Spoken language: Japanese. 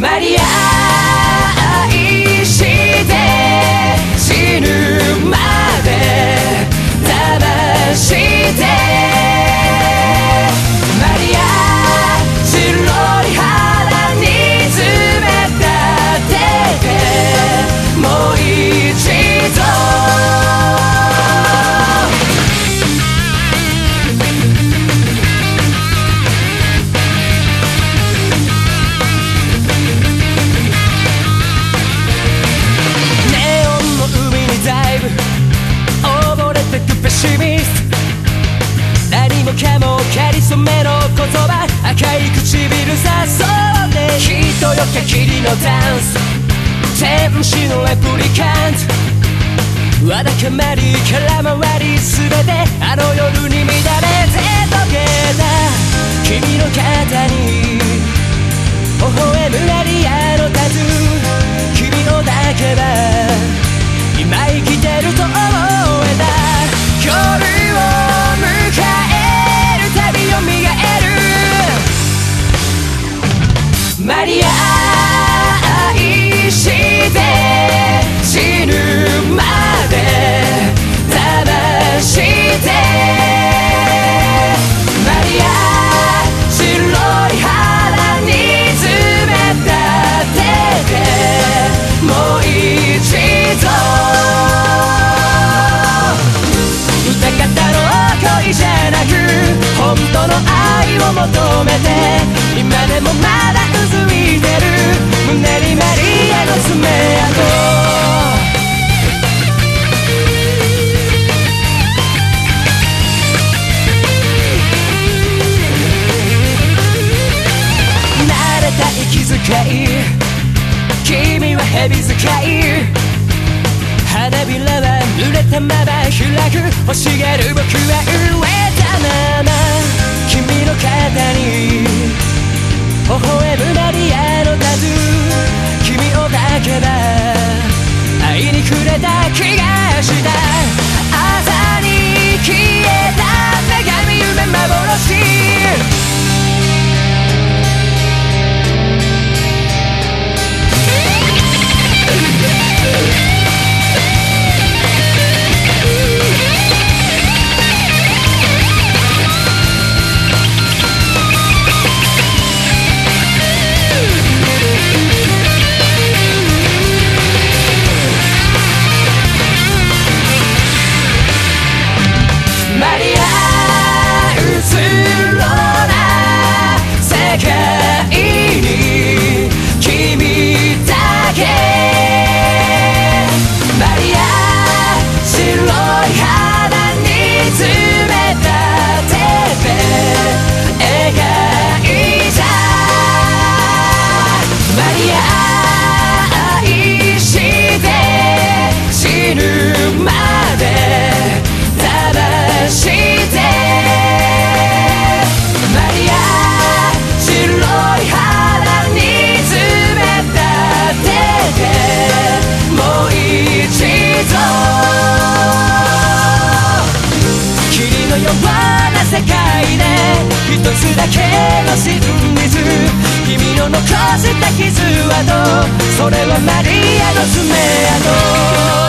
Maria. けもかりそめの言葉赤い唇さそうね。人よけきりのダンス。天使のレプリカント。わだかまり空回りすべてあの夜に乱れて溶けた。君の肩に微笑むなりアのタト君のだけは今生きてると思えた。君は蛇使い花びらは濡れたまま開く欲しがる僕は飢えたまま君の肩に微笑むマリアのタトゥー君を抱けば愛に触れた気がした。朝に消えた女神夢幻。つだけの真実君の残した傷跡それはマリアの爪痕